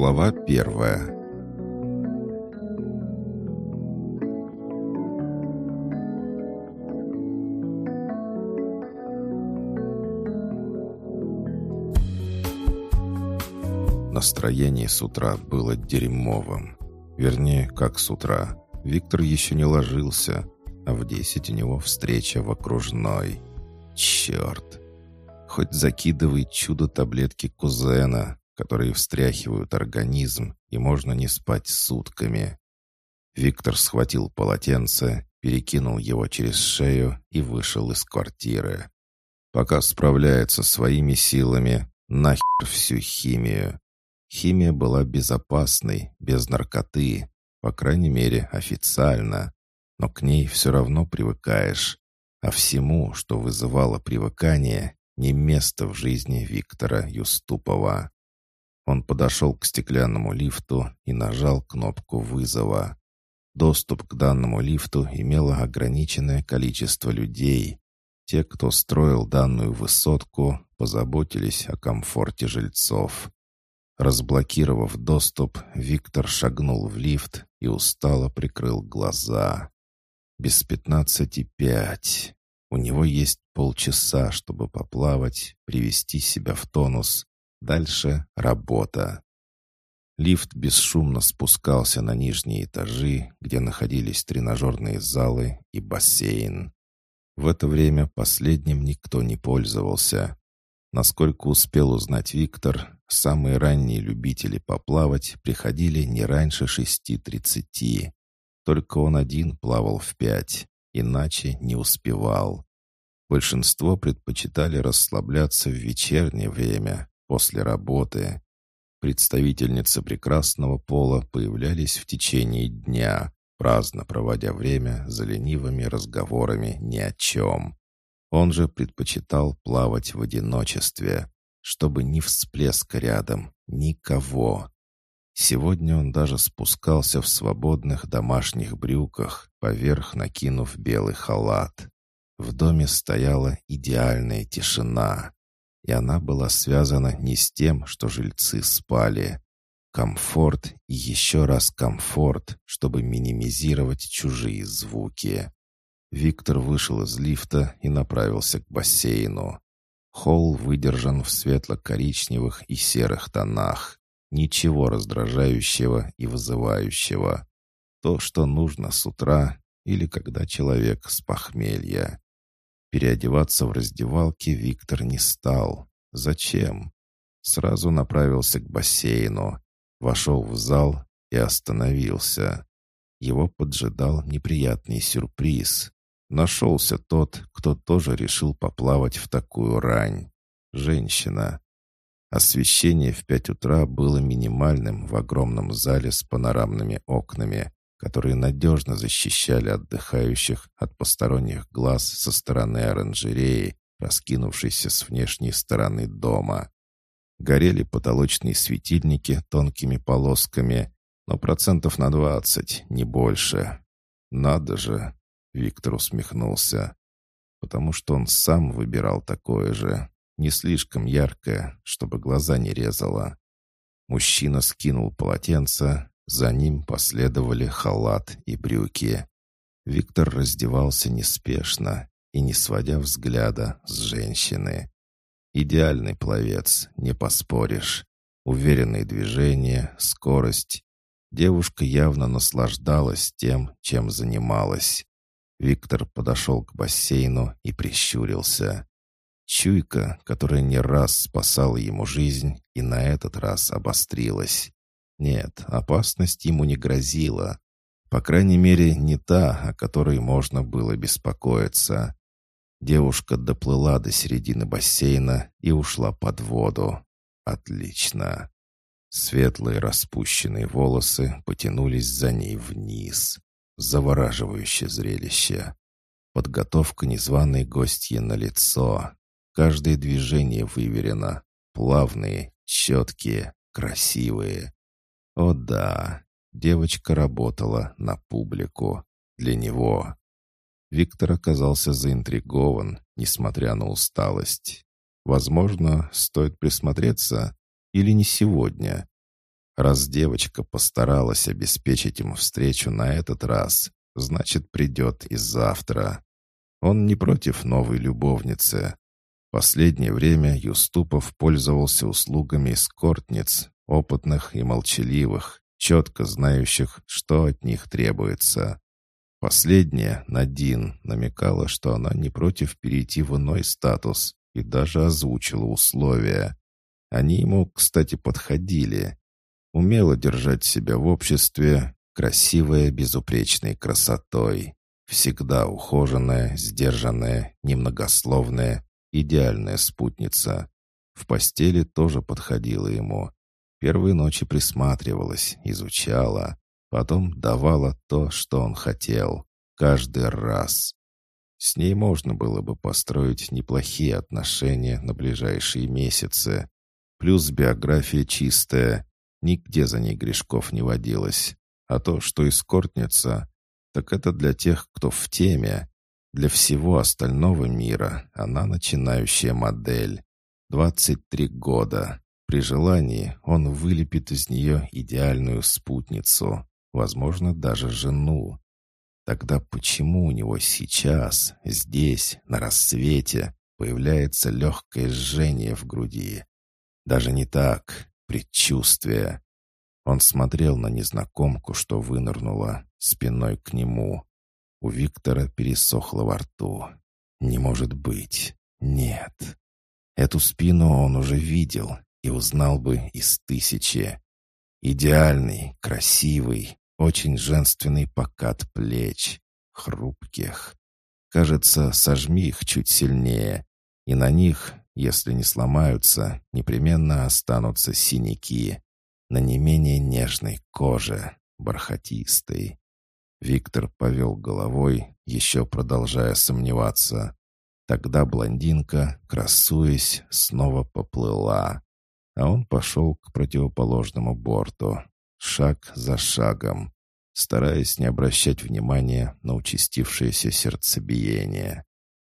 Глава первая Настроение с утра было дерьмовым. Вернее, как с утра. Виктор еще не ложился, а в десять у него встреча в окружной. Черт! Хоть закидывай чудо-таблетки кузена, которые встряхивают организм, и можно не спать сутками. Виктор схватил полотенце, перекинул его через шею и вышел из квартиры. Пока справляется своими силами, нахер всю химию. Химия была безопасной, без наркоты, по крайней мере, официально. Но к ней все равно привыкаешь. А всему, что вызывало привыкание, не место в жизни Виктора Юступова. Он подошел к стеклянному лифту и нажал кнопку вызова. Доступ к данному лифту имело ограниченное количество людей. Те, кто строил данную высотку, позаботились о комфорте жильцов. Разблокировав доступ, Виктор шагнул в лифт и устало прикрыл глаза. Без пятнадцати пять. У него есть полчаса, чтобы поплавать, привести себя в тонус. Дальше работа. Лифт бесшумно спускался на нижние этажи, где находились тренажерные залы и бассейн. В это время последним никто не пользовался. Насколько успел узнать Виктор, самые ранние любители поплавать приходили не раньше шести тридцати. Только он один плавал в пять, иначе не успевал. Большинство предпочитали расслабляться в вечернее время, после работы. Представительницы прекрасного пола появлялись в течение дня, праздно проводя время за ленивыми разговорами ни о чем. Он же предпочитал плавать в одиночестве, чтобы ни всплеска рядом, никого. Сегодня он даже спускался в свободных домашних брюках, поверх накинув белый халат. В доме стояла идеальная тишина, и она была связана не с тем, что жильцы спали. Комфорт и еще раз комфорт, чтобы минимизировать чужие звуки. Виктор вышел из лифта и направился к бассейну. Холл выдержан в светло-коричневых и серых тонах. Ничего раздражающего и вызывающего. То, что нужно с утра или когда человек с похмелья. Переодеваться в раздевалке Виктор не стал. Зачем? Сразу направился к бассейну, вошел в зал и остановился. Его поджидал неприятный сюрприз. Нашелся тот, кто тоже решил поплавать в такую рань. Женщина. Освещение в пять утра было минимальным в огромном зале с панорамными окнами, которые надежно защищали отдыхающих от посторонних глаз со стороны оранжереи, раскинувшейся с внешней стороны дома. Горели потолочные светильники тонкими полосками, но процентов на двадцать, не больше. Надо же, Виктор усмехнулся. Потому что он сам выбирал такое же, не слишком яркое, чтобы глаза не резало. Мужчина скинул полотенце, за ним последовали халат и брюки. Виктор раздевался неспешно и не сводя взгляда с женщины. Идеальный пловец, не поспоришь. Уверенные движения, скорость. Девушка явно наслаждалась тем, чем занималась. Виктор подошел к бассейну и прищурился. Чуйка, которая не раз спасала ему жизнь, и на этот раз обострилась. Нет, опасность ему не грозила. По крайней мере, не та, о которой можно было беспокоиться. Девушка доплыла до середины бассейна и ушла под воду. Отлично. Светлые распущенные волосы потянулись за ней вниз. Завораживающее зрелище. Подготовка незваной гостьи на лицо. Каждое движение выверено. Плавные, четкие, красивые. О да, девочка работала на публику. Для него. Виктор оказался заинтригован, несмотря на усталость. Возможно, стоит присмотреться или не сегодня. Раз девочка постаралась обеспечить ему встречу на этот раз, значит, придет и завтра. Он не против новой любовницы. Последнее время Юступов пользовался услугами эскортниц, опытных и молчаливых, четко знающих, что от них требуется. Последняя, Надин, намекала, что она не против перейти в иной статус и даже озвучила условия. Они ему, кстати, подходили. Умела держать себя в обществе, красивая безупречной красотой. Всегда ухоженная, сдержанная, немногословная, идеальная спутница. В постели тоже подходила ему. Первые ночи присматривалась, изучала, потом давала то, что он хотел. Каждый раз. С ней можно было бы построить неплохие отношения на ближайшие месяцы. Плюс биография чистая, нигде за ней грешков не водилось. А то, что эскортница, так это для тех, кто в теме. Для всего остального мира она начинающая модель. 23 года. При желании он вылепит из нее идеальную спутницу, возможно, даже жену. Тогда почему у него сейчас, здесь, на рассвете, появляется легкое жжение в груди? Даже не так, предчувствие. Он смотрел на незнакомку, что вынырнула, спиной к нему. У Виктора пересохло во рту. «Не может быть. Нет». Эту спину он уже видел и узнал бы из тысячи. Идеальный, красивый, очень женственный покат плеч, хрупких. Кажется, сожми их чуть сильнее, и на них, если не сломаются, непременно останутся синяки на не менее нежной коже, бархатистой. Виктор повел головой, еще продолжая сомневаться. Тогда блондинка, красуясь, снова поплыла, а он пошел к противоположному борту, шаг за шагом, стараясь не обращать внимания на участившееся сердцебиение.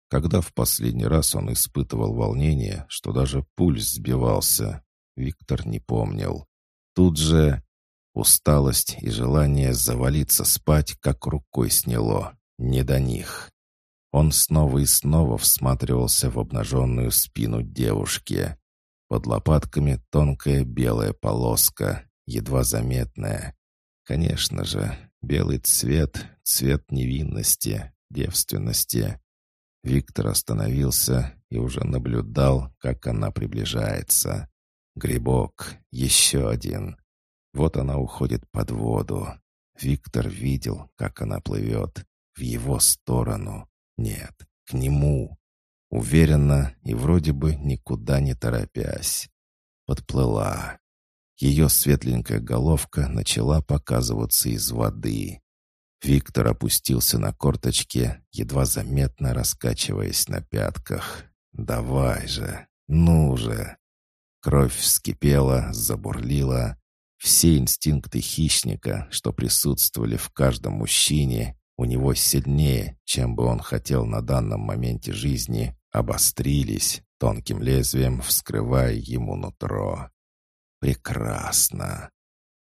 Когда в последний раз он испытывал волнение, что даже пульс сбивался, Виктор не помнил. Тут же усталость и желание завалиться спать как рукой сняло. Не до них. Он снова и снова всматривался в обнаженную спину девушки. Под лопатками тонкая белая полоска, едва заметная. Конечно же, белый цвет — цвет невинности, девственности. Виктор остановился и уже наблюдал, как она приближается. Грибок, еще один. Вот она уходит под воду. Виктор видел, как она плывет. В его сторону. Нет, к нему. Уверенно и вроде бы никуда не торопясь. Подплыла. Ее светленькая головка начала показываться из воды. Виктор опустился на корточки, едва заметно раскачиваясь на пятках. «Давай же! Ну же!» Кровь вскипела, забурлила. Все инстинкты хищника, что присутствовали в каждом мужчине, у него сильнее, чем бы он хотел на данном моменте жизни, обострились, тонким лезвием вскрывая ему нутро. Прекрасно.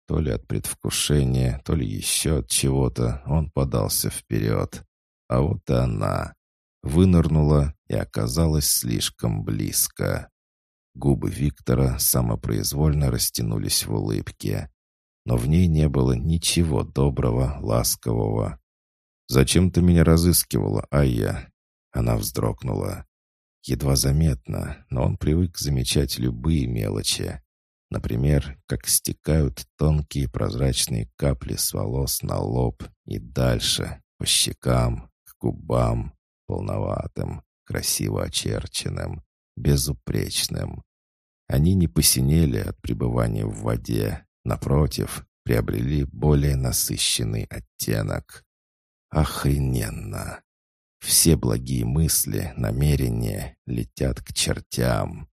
То ли от предвкушения, то ли еще от чего-то он подался вперед. А вот и она. Вынырнула и оказалась слишком близко. Губы Виктора самопроизвольно растянулись в улыбке. Но в ней не было ничего доброго, ласкового. «Зачем ты меня разыскивала, Айя?» Она вздрогнула. Едва заметно, но он привык замечать любые мелочи. Например, как стекают тонкие прозрачные капли с волос на лоб и дальше, по щекам, к губам, полноватым, красиво очерченным безупречным. Они не посинели от пребывания в воде, напротив, приобрели более насыщенный оттенок. Охрененно! Все благие мысли, намерения летят к чертям.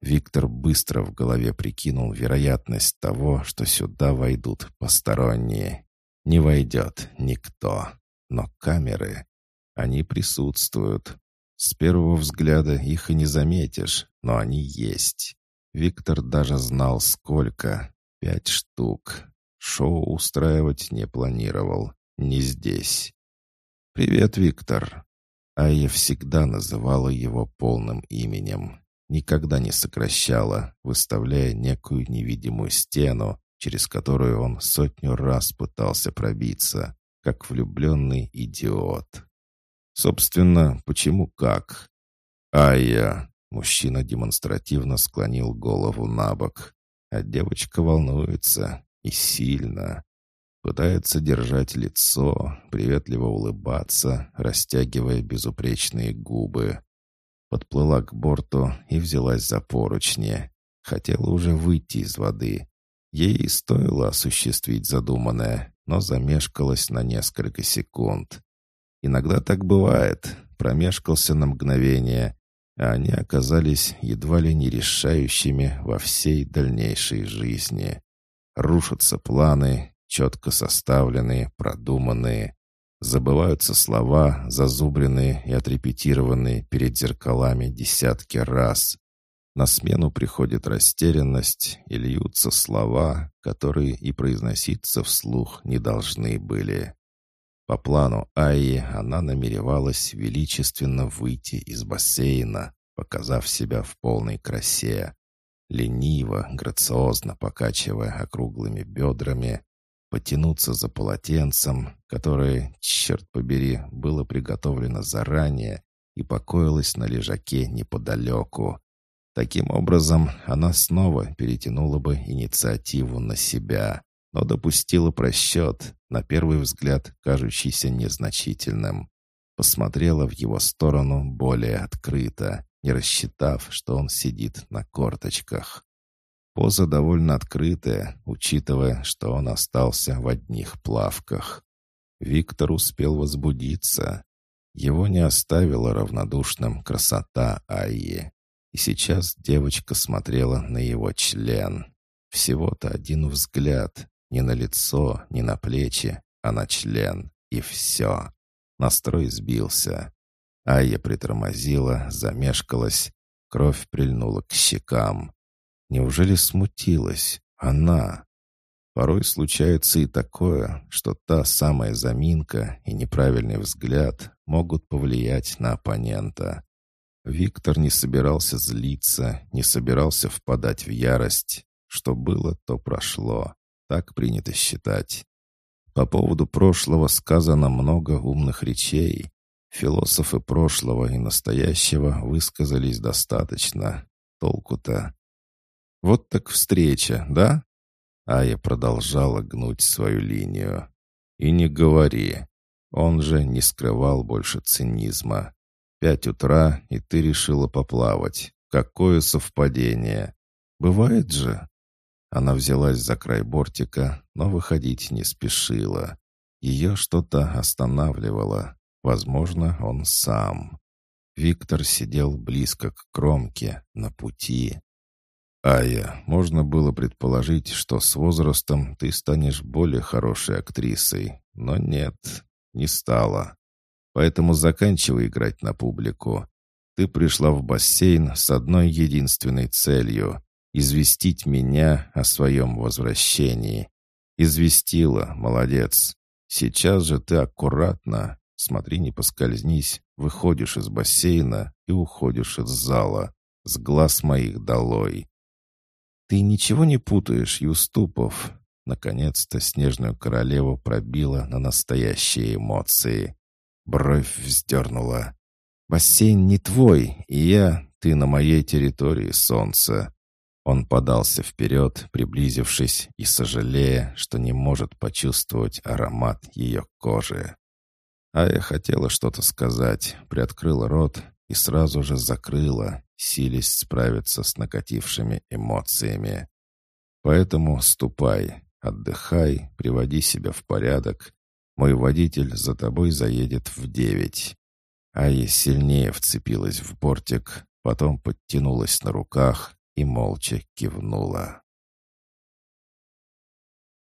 Виктор быстро в голове прикинул вероятность того, что сюда войдут посторонние. Не войдет никто. Но камеры, они присутствуют. С первого взгляда их и не заметишь, но они есть. Виктор даже знал, сколько. Пять штук. Шоу устраивать не планировал. Не здесь. «Привет, Виктор». Айя всегда называла его полным именем. Никогда не сокращала, выставляя некую невидимую стену, через которую он сотню раз пытался пробиться, как влюбленный идиот. Собственно, почему как? Айя, мужчина демонстративно склонил голову на бок, а девочка волнуется, и сильно. Пытается держать лицо, приветливо улыбаться, растягивая безупречные губы. Подплыла к борту и взялась за поручни. Хотела уже выйти из воды. Ей стоило осуществить задуманное, но замешкалась на несколько секунд. Иногда так бывает. Промешкался на мгновение, а они оказались едва ли не решающими во всей дальнейшей жизни. Рушатся планы, четко составленные, продуманные. Забываются слова, зазубренные и отрепетированные перед зеркалами десятки раз. На смену приходит растерянность и льются слова, которые и произноситься вслух не должны были. По плану Аи она намеревалась величественно выйти из бассейна, показав себя в полной красе. Лениво, грациозно покачивая округлыми бедрами, потянуться за полотенцем, которое, черт побери, было приготовлено заранее и покоилось на лежаке неподалеку. Таким образом, она снова перетянула бы инициативу на себя но допустила просчет, на первый взгляд кажущийся незначительным. Посмотрела в его сторону более открыто, не рассчитав, что он сидит на корточках. Поза довольно открытая, учитывая, что он остался в одних плавках. Виктор успел возбудиться. Его не оставила равнодушным красота Айи. И сейчас девочка смотрела на его член. Всего-то один взгляд, не на лицо, не на плечи, а на член. И все. Настрой сбился. Айя притормозила, замешкалась. Кровь прильнула к щекам. Неужели смутилась? Она. Порой случается и такое, что та самая заминка и неправильный взгляд могут повлиять на оппонента. Виктор не собирался злиться, не собирался впадать в ярость. Что было, то прошло. Так принято считать. По поводу прошлого сказано много умных речей. Философы прошлого и настоящего высказались достаточно. Толку-то. Вот так встреча, да? Ая продолжала гнуть свою линию. И не говори. Он же не скрывал больше цинизма. Пять утра, и ты решила поплавать. Какое совпадение. Бывает же. Она взялась за край бортика, но выходить не спешила. Ее что-то останавливало. Возможно, он сам. Виктор сидел близко к кромке, на пути. «Ая, можно было предположить, что с возрастом ты станешь более хорошей актрисой, но нет, не стала. Поэтому заканчивай играть на публику. Ты пришла в бассейн с одной единственной целью известить меня о своем возвращении. Известила, молодец. Сейчас же ты аккуратно, смотри, не поскользнись, выходишь из бассейна и уходишь из зала, с глаз моих долой. Ты ничего не путаешь, Юступов. Наконец-то снежную королеву пробила на настоящие эмоции. Бровь вздернула. «Бассейн не твой, и я, ты на моей территории, солнце. Он подался вперед, приблизившись и сожалея, что не может почувствовать аромат ее кожи. А я хотела что-то сказать, приоткрыла рот и сразу же закрыла, силясь справиться с накатившими эмоциями. Поэтому ступай, отдыхай, приводи себя в порядок. Мой водитель за тобой заедет в девять. Ая сильнее вцепилась в бортик, потом подтянулась на руках, и молча кивнула.